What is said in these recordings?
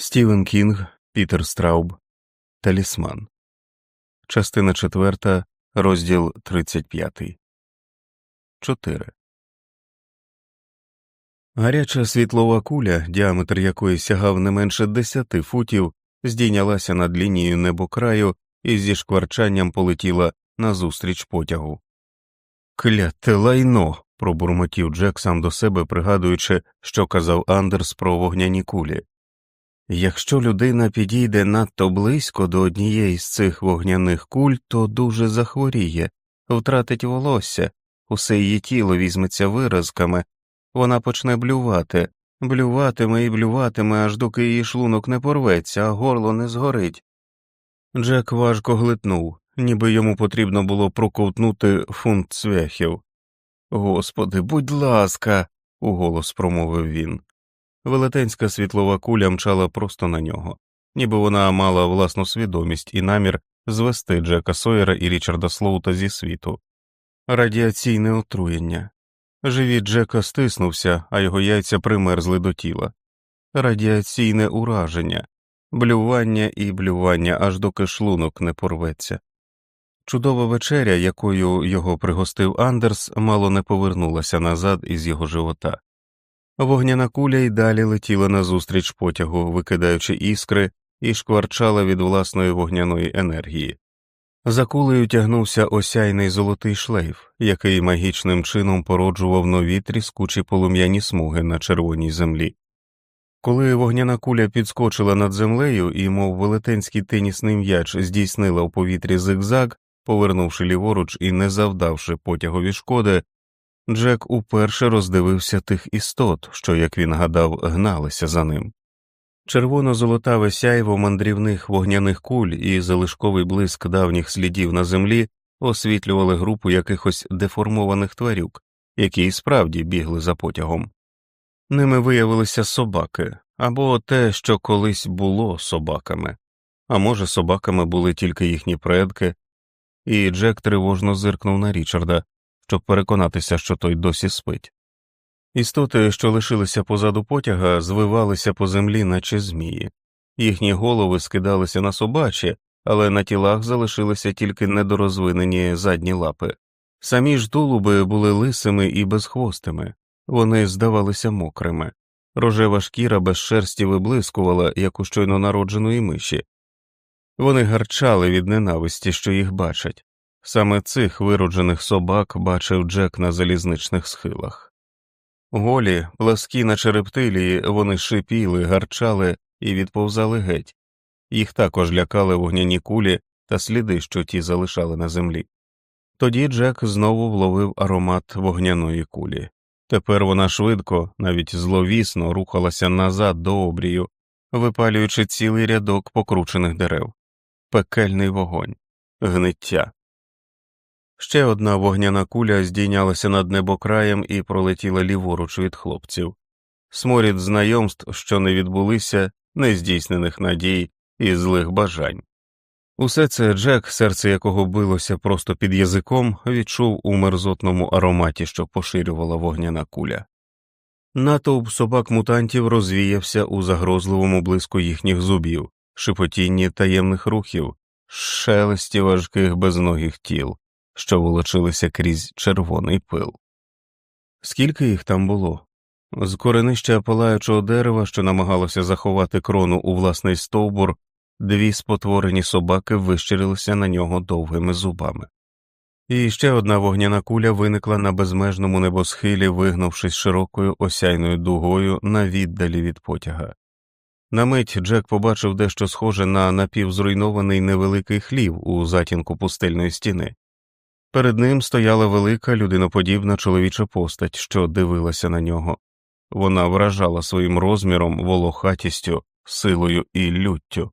Стівен Кінг, Пітер Страуб, Талісман, Частина 4, розділ 35. 4. Гаряча світлова куля, діаметр якої сягав не менше 10 футів, здійнялася над лінією небокраю і зі шкварчанням полетіла назустріч потягу. Кляте лайно. пробурмотів Джек сам до себе, пригадуючи, що казав Андерс про вогняні кулі. Якщо людина підійде надто близько до однієї з цих вогняних куль, то дуже захворіє, втратить волосся, усе її тіло візьметься виразками, вона почне блювати, блюватиме і блюватиме, аж доки її шлунок не порветься, а горло не згорить. Джек важко глитнув, ніби йому потрібно було проковтнути фунт цвяхів. Господи, будь ласка, уголос промовив він. Велетенська світлова куля мчала просто на нього, ніби вона мала власну свідомість і намір звести Джека Сойера і Річарда Слоута зі світу. Радіаційне отруєння. Живіт Джека стиснувся, а його яйця примерзли до тіла. Радіаційне ураження, блювання і блювання, аж доки шлунок не порветься. Чудова вечеря, якою його пригостив Андерс, мало не повернулася назад із його живота. Вогняна куля й далі летіла назустріч потягу, викидаючи іскри, і шкварчала від власної вогняної енергії. За кулею тягнувся осяйний золотий шлейф, який магічним чином породжував нові тріскучі полум'яні смуги на червоній землі. Коли вогняна куля підскочила над землею і, мов велетенський тенісний м'яч, здійснила у повітрі зигзаг, повернувши ліворуч і не завдавши потягові шкоди, Джек уперше роздивився тих істот, що, як він гадав, гналися за ним. Червоно золотаве сяйво мандрівних вогняних куль і залишковий блиск давніх слідів на землі освітлювали групу якихось деформованих тварюк, які і справді бігли за потягом. Ними виявилися собаки або те, що колись було собаками, а може, собаками були тільки їхні предки, і Джек тривожно зиркнув на Річарда, щоб переконатися, що той досі спить. Істоти, що лишилися позаду потяга, звивалися по землі, наче змії, їхні голови скидалися на собачі, але на тілах залишилися тільки недорозвинені задні лапи. Самі ж тулуби були лисими і безхвостими, вони здавалися мокрими, рожева шкіра без шерсті виблискувала, як у щойно народженої миші. Вони гарчали від ненависті, що їх бачать. Саме цих вироджених собак бачив Джек на залізничних схилах. Голі, пласкі на черептилії, вони шипіли, гарчали і відповзали геть, їх також лякали вогняні кулі та сліди, що ті залишали на землі. Тоді Джек знову вловив аромат вогняної кулі. Тепер вона швидко, навіть зловісно, рухалася назад до обрію, випалюючи цілий рядок покручених дерев, пекельний вогонь, гниття. Ще одна вогняна куля здійнялася над небокраєм і пролетіла ліворуч від хлопців. Сморід знайомств, що не відбулися, нездійснених надій і злих бажань. Усе це Джек, серце якого билося просто під язиком, відчув у мерзотному ароматі, що поширювала вогняна куля. Натовп собак мутантів розвіявся у загрозливому блиску їхніх зубів, шепотінні таємних рухів, шелесті важких безногих тіл що волочилися крізь червоний пил. Скільки їх там було? З коренища палаючого дерева, що намагалося заховати крону у власний стовбур, дві спотворені собаки вищирилися на нього довгими зубами. І ще одна вогняна куля виникла на безмежному небосхилі, вигнувшись широкою осяйною дугою на віддалі від потяга. На мить Джек побачив дещо схоже на напівзруйнований невеликий хлів у затінку пустельної стіни. Перед ним стояла велика людиноподібна чоловіча постать, що дивилася на нього. Вона вражала своїм розміром, волохатістю, силою і люттю.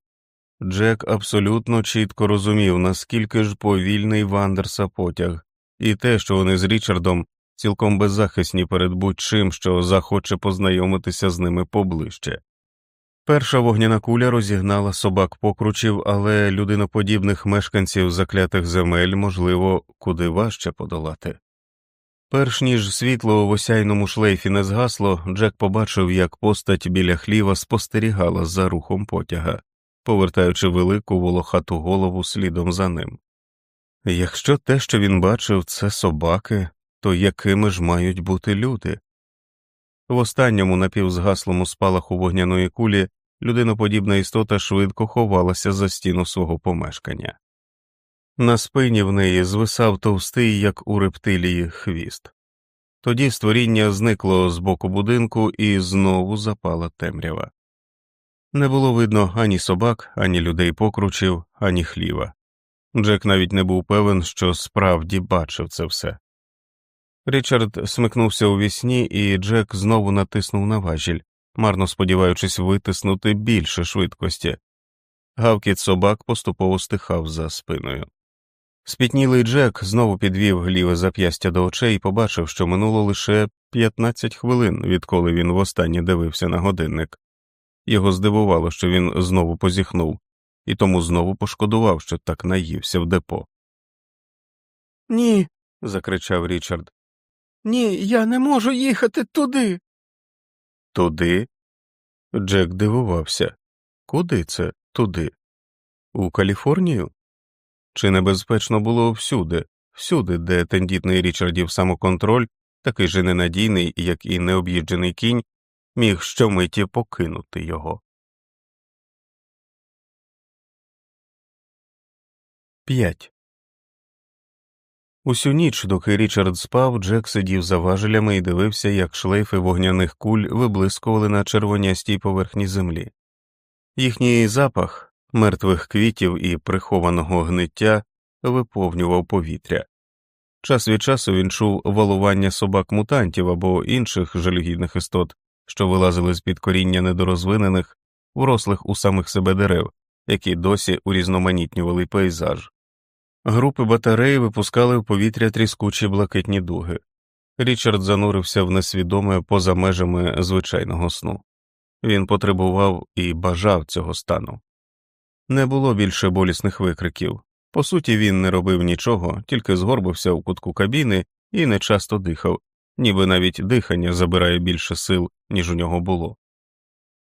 Джек абсолютно чітко розумів, наскільки ж повільний Вандерса потяг, і те, що вони з Річардом цілком беззахисні перед будь-чим, що захоче познайомитися з ними поближче. Перша вогняна куля розігнала собак покручів, але людиноподібних мешканців заклятих земель, можливо, куди важче подолати. Перш ніж світло в осяйному шлейфі не згасло, Джек побачив, як постать біля хліва спостерігала за рухом потяга, повертаючи велику волохату голову слідом за ним. Якщо те, що він бачив, це собаки, то якими ж мають бути люди? В останньому напівзгаслому спалаху вогняної кулі людиноподібна істота швидко ховалася за стіну свого помешкання. На спині в неї звисав товстий, як у рептилії, хвіст. Тоді створіння зникло з боку будинку і знову запала темрява. Не було видно ані собак, ані людей покручів, ані хліва. Джек навіть не був певен, що справді бачив це все. Річард смикнувся у вісні, і Джек знову натиснув на важіль, марно сподіваючись витиснути більше швидкості. Гавкіт собак поступово стихав за спиною. Спітнілий Джек знову підвів ліве зап'ястя до очей і побачив, що минуло лише 15 хвилин, відколи він востаннє дивився на годинник. Його здивувало, що він знову позіхнув, і тому знову пошкодував, що так наївся в депо. Ні, закричав Річард. ні, я не можу їхати туди. Туди? Джек дивувався. Куди це туди? У Каліфорнію? Чи небезпечно було всюди, всюди, де тендітний Річардів самоконтроль, такий же ненадійний, як і необ'їджений кінь, міг щомиті покинути його? 5. Усю ніч, доки Річард спав, Джек сидів за важелями і дивився, як шлейфи вогняних куль виблискували на червонястій поверхні землі. Їхній запах мертвих квітів і прихованого гниття виповнював повітря. Час від часу він чув валування собак мутантів або інших жалюгідних істот, що вилазили з під коріння недорозвинених, врослих у самих себе дерев, які досі урізноманітнювали пейзаж. Групи батареї випускали в повітря тріскучі блакитні дуги. Річард занурився в несвідоме поза межами звичайного сну. Він потребував і бажав цього стану. Не було більше болісних викриків. По суті, він не робив нічого, тільки згорбився у кутку кабіни і нечасто дихав, ніби навіть дихання забирає більше сил, ніж у нього було.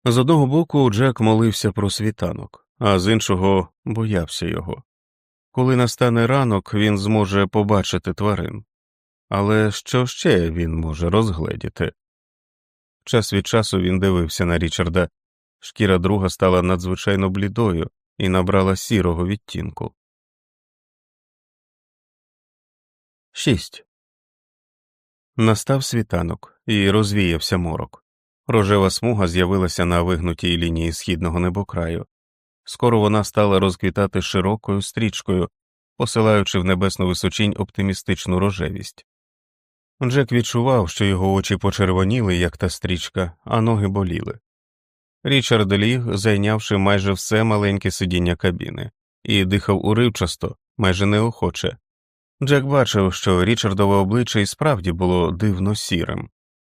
З одного боку Джек молився про світанок, а з іншого боявся його. Коли настане ранок, він зможе побачити тварин. Але що ще він може розгледіти? Час від часу він дивився на Річарда, шкіра друга стала надзвичайно блідою і набрала сірого відтінку. 6. Настав світанок і розвіявся морок. Рожева смуга з'явилася на вигнутій лінії східного небокраю. Скоро вона стала розквітати широкою стрічкою, посилаючи в небесну височінь оптимістичну рожевість. Джек відчував, що його очі почервоніли, як та стрічка, а ноги боліли. Річард ліг, зайнявши майже все маленьке сидіння кабіни, і дихав уривчасто, майже неохоче. Джек бачив, що Річардове обличчя і справді було дивно сірим.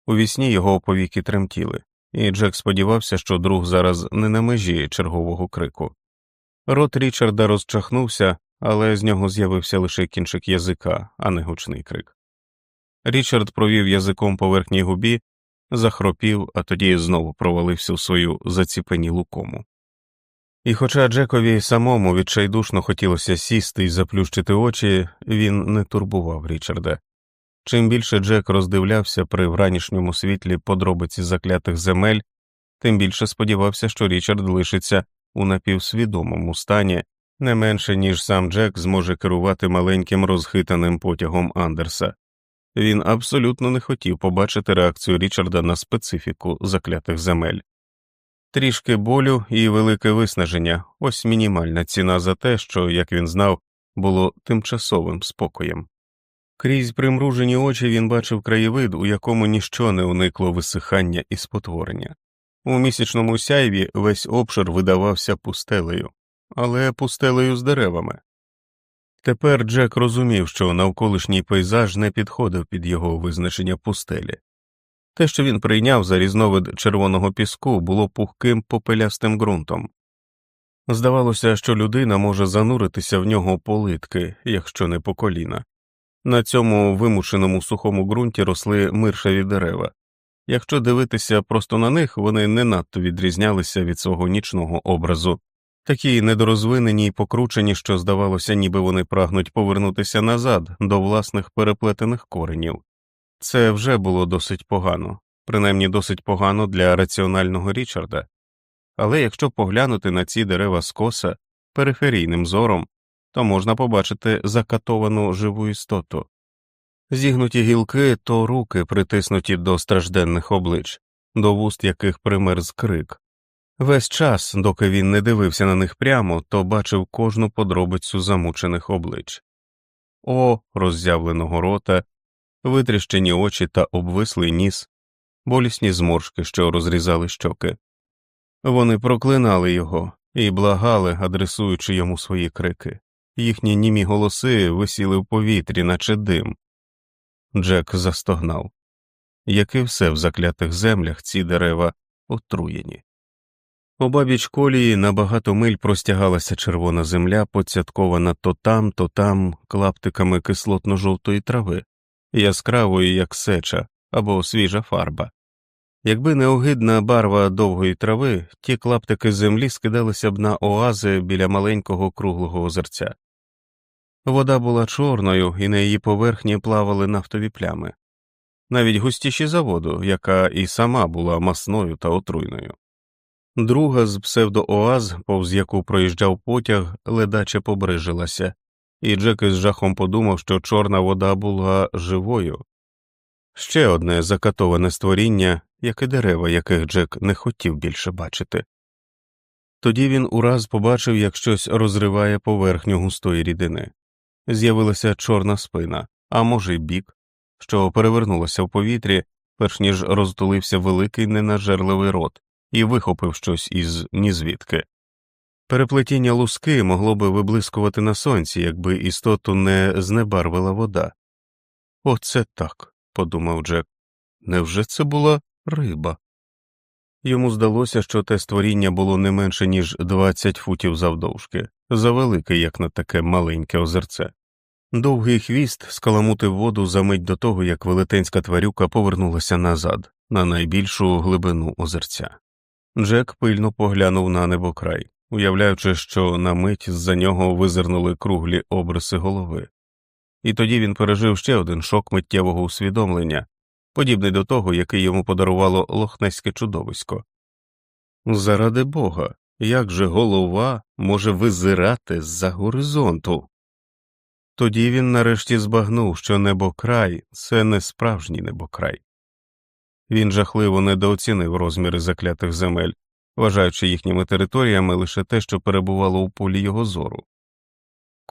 У вісні його повіки тремтіли, і Джек сподівався, що друг зараз не на межі чергового крику. Рот Річарда розчахнувся, але з нього з'явився лише кінчик язика, а не гучний крик. Річард провів язиком по верхній губі, захропів, а тоді знову провалився в свою заціпенілу кому. І хоча Джекові самому відчайдушно хотілося сісти і заплющити очі, він не турбував Річарда. Чим більше Джек роздивлявся при вранішньому світлі подробиці заклятих земель, тим більше сподівався, що Річард лишиться у напівсвідомому стані не менше, ніж сам Джек зможе керувати маленьким розхитаним потягом Андерса. Він абсолютно не хотів побачити реакцію Річарда на специфіку заклятих земель. Трішки болю і велике виснаження ось мінімальна ціна за те, що, як він знав, було тимчасовим спокоєм. Крізь примружені очі він бачив краєвид, у якому ніщо не уникло висихання і спотворення. У місячному сяйві весь обшир видавався пустелею, але пустелею з деревами. Тепер Джек розумів, що навколишній пейзаж не підходив під його визначення пустелі. Те, що він прийняв за різновид червоного піску, було пухким попелястим ґрунтом. Здавалося, що людина може зануритися в нього по литки, якщо не по коліна, На цьому вимушеному сухому ґрунті росли миршаві дерева. Якщо дивитися просто на них, вони не надто відрізнялися від свого нічного образу, такі недорозвинені й покручені, що здавалося, ніби вони прагнуть повернутися назад до власних переплетених коренів. Це вже було досить погано, принаймні досить погано для раціонального Річарда. Але якщо поглянути на ці дерева скоса периферійним зором, то можна побачити закатовану живу істоту. Зігнуті гілки то руки, притиснуті до стражденних облич, до вуст яких примерз крик. Весь час, доки він не дивився на них прямо, то бачив кожну подробицю замучених облич о роззявленого рота, витріщені очі та обвислий ніс, болісні зморшки, що розрізали щоки. Вони проклинали його і благали, адресуючи йому свої крики. Їхні німі голоси висіли в повітрі, наче дим. Джек застогнав. Як і все в заклятих землях, ці дерева отруєні. Обабіч колії на багато миль простягалася червона земля, поцяткована то там, то там клаптиками кислотно жовтої трави, яскравої, як сеча або свіжа фарба. Якби не огидна барва довгої трави, ті клаптики землі скидалися б на оази біля маленького круглого озерця. Вода була чорною, і на її поверхні плавали нафтові плями, навіть густіші за воду, яка і сама була масною та отруйною. Друга з псевдооаз, повз яку проїжджав потяг, ледаче побрижилася, і Джек із жахом подумав, що чорна вода була живою. Ще одне закатоване створіння, як і дерева, яких Джек не хотів більше бачити. Тоді він ураз побачив, як щось розриває поверхню густої рідини. З'явилася чорна спина, а може, й бік, що перевернулося в повітрі, перш ніж розтулився великий ненажерливий рот і вихопив щось із нізвідки. Переплетіння луски могло би виблискувати на сонці, якби істоту не знебарвила вода. Оце так, подумав Джек. Невже це була риба? Йому здалося, що те створіння було не менше, ніж 20 футів завдовжки, завелике, як на таке маленьке озерце. Довгий хвіст скаламутив воду за мить до того, як велетенська тварюка повернулася назад, на найбільшу глибину озерця. Джек пильно поглянув на небокрай, уявляючи, що на мить з за нього визирнули круглі обриси голови. І тоді він пережив ще один шок миттєвого усвідомлення, подібний до того, який йому подарувало лохнеське чудовисько. Заради бога, як же голова може визирати з за горизонту? Тоді він нарешті збагнув, що небокрай це не справжній небокрай. Він жахливо недооцінив розміри заклятих земель, вважаючи їхніми територіями лише те, що перебувало у полі його зору.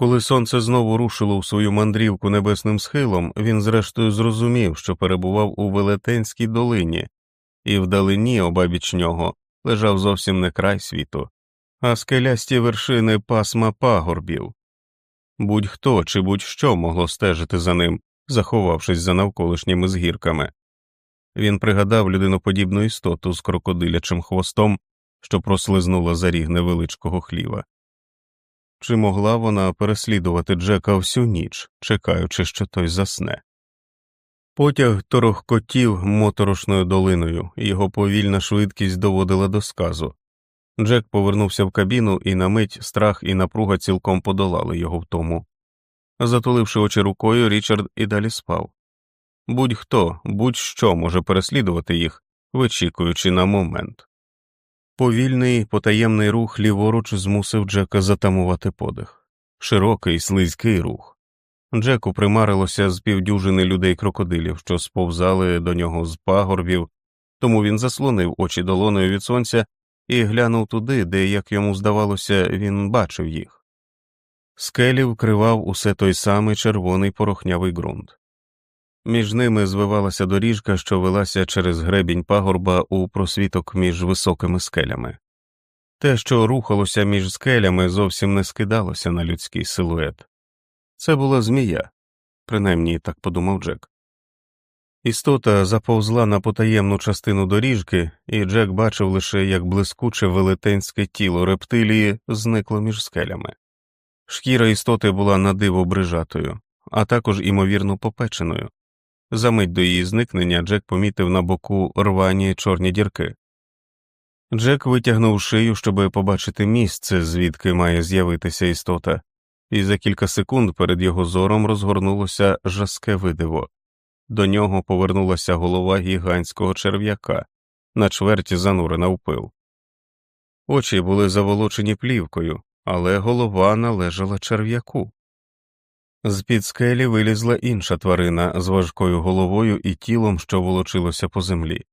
Коли сонце знову рушило в свою мандрівку небесним схилом, він зрештою зрозумів, що перебував у Велетенській долині, і вдалині, обабіч нього, лежав зовсім не край світу, а скелясті вершини пасма пагорбів. Будь-хто чи будь-що могло стежити за ним, заховавшись за навколишніми згірками. Він пригадав людиноподібну істоту з крокодилячим хвостом, що прослизнула за ріг невеличкого хліва. Чи могла вона переслідувати Джека всю ніч, чекаючи, що той засне? Потяг торохкотів моторошною долиною, його повільна швидкість доводила до сказу. Джек повернувся в кабіну, і на мить страх і напруга цілком подолали його в тому. Затуливши очі рукою, Річард і далі спав. Будь-хто, будь-що може переслідувати їх, вичікуючи на момент. Повільний потаємний рух ліворуч змусив Джека затамувати подих, широкий слизький рух. Джеку примарилося з півдюжини людей крокодилів, що сповзали до нього з пагорбів, тому він заслонив очі долоною від сонця і глянув туди, де, як йому здавалося, він бачив їх. Скелі вкривав усе той самий червоний порохнявий ґрунт. Між ними звивалася доріжка, що велася через гребінь пагорба у просвіток між високими скелями. Те, що рухалося між скелями, зовсім не скидалося на людський силует. Це була змія, принаймні так подумав Джек. Істота заповзла на потаємну частину доріжки, і Джек бачив лише, як блискуче велетенське тіло рептилії зникло між скелями. Шкіра істоти була надиво брижатою, а також імовірно попеченою. Замить до її зникнення Джек помітив на боку рвані чорні дірки. Джек витягнув шию, щоб побачити місце, звідки має з'явитися істота, і за кілька секунд перед його зором розгорнулося жаске видиво. До нього повернулася голова гігантського черв'яка, на чверті занурена в пил. Очі були заволочені плівкою, але голова належала черв'яку. З під скелі вилізла інша тварина з важкою головою і тілом, що волочилося по землі.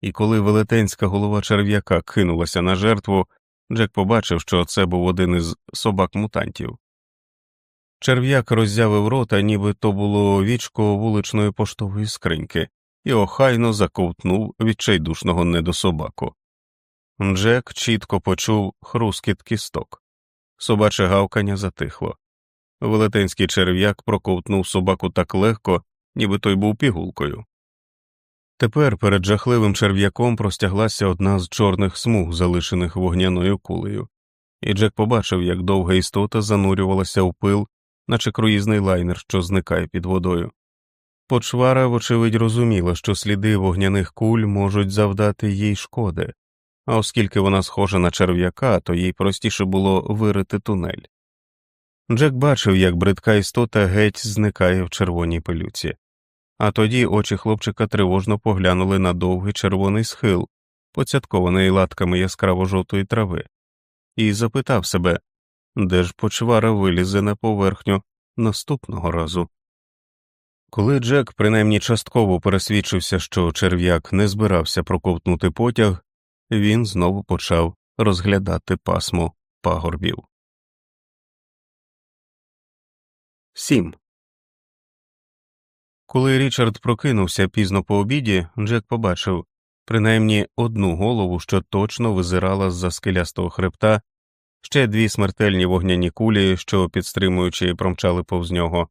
І коли велетенська голова черв'яка кинулася на жертву, Джек побачив, що це був один із собак мутантів. Черв'як роззявив рота, ніби то було вічко вуличної поштової скриньки, і охайно заковтнув відчайдушного недособаку. Джек чітко почув хрускіт кісток. Собаче гавкання затихло. Велетенський черв'як проковтнув собаку так легко, ніби той був пігулкою. Тепер перед жахливим черв'яком простяглася одна з чорних смуг, залишених вогняною кулею, і Джек побачив, як довга істота занурювалася в пил, наче круїзний лайнер, що зникає під водою. Почвара, вочевидь, розуміла, що сліди вогняних куль можуть завдати їй шкоди, а оскільки вона схожа на черв'яка, то їй простіше було вирити тунель. Джек бачив, як бридка істота геть зникає в червоній пилюці, а тоді очі хлопчика тривожно поглянули на довгий червоний схил, поцяткований латками яскраво жовтої трави, і запитав себе, де ж почвара вилізе на поверхню наступного разу. Коли Джек принаймні частково пересвідчився, що черв'як не збирався проковтнути потяг, він знову почав розглядати пасмо пагорбів. 7. Коли Річард прокинувся пізно по обіді, Джек побачив принаймні одну голову, що точно визирала з за скелястого хребта, ще дві смертельні вогняні кулі, що, підстримуючи, промчали повз нього,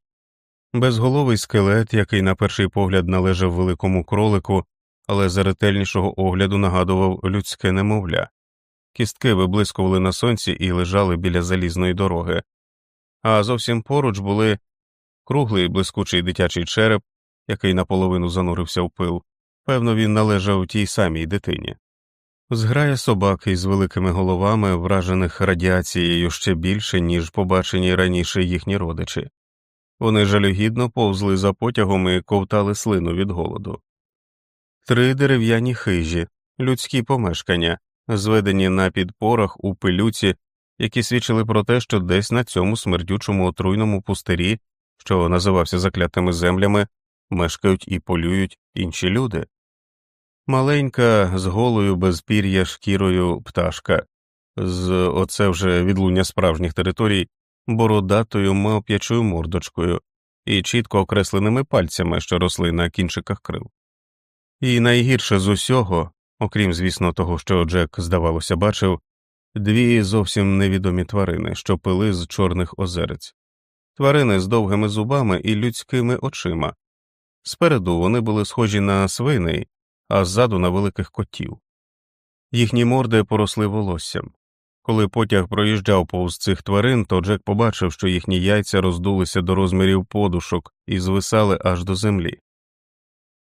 безголовий скелет, який на перший погляд належав великому кролику, але за ретельнішого огляду нагадував людське немовля. Кістки виблискували на сонці і лежали біля залізної дороги, а зовсім поруч були круглий блискучий дитячий череп, який наполовину занурився в пил. Певно, він належав тій самій дитині. Зграя собак із великими головами, вражених радіацією ще більше, ніж побачені раніше їхні родичі. Вони жалюгідно повзли за потягом і ковтали слину від голоду. Три дерев'яні хижі, людські помешкання, зведені на підпорах у пилюці, які свідчили про те, що десь на цьому смердючому отруйному пустирі, що називався заклятими землями, мешкають і полюють інші люди. Маленька, з голою без пір'я шкірою пташка, з оце вже відлуння справжніх територій, бородатою мавп'ячою мордочкою і чітко окресленими пальцями, що росли на кінчиках крил. І найгірше з усього, окрім, звісно, того, що Джек, здавалося, бачив, дві зовсім невідомі тварини, що пили з чорних озерець, тварини з довгими зубами і людськими очима. Спереду вони були схожі на свиней, а ззаду на великих котів. Їхні морди поросли волоссям. Коли потяг проїжджав повз цих тварин, то Джек побачив, що їхні яйця роздулися до розмірів подушок і звисали аж до землі.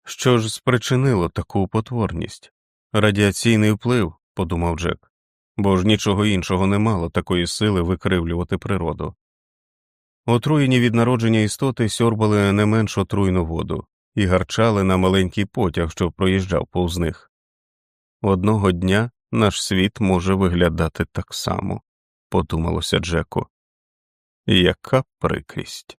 Що ж спричинило таку потворність? Радіаційний вплив, подумав Джек, бо ж нічого іншого не мало такої сили викривлювати природу. Отруєні від народження істоти сьорбали не менш отруйну воду і гарчали на маленький потяг, що проїжджав повз них. Одного дня наш світ може виглядати так само, подумалося Джеку. Яка прикрість.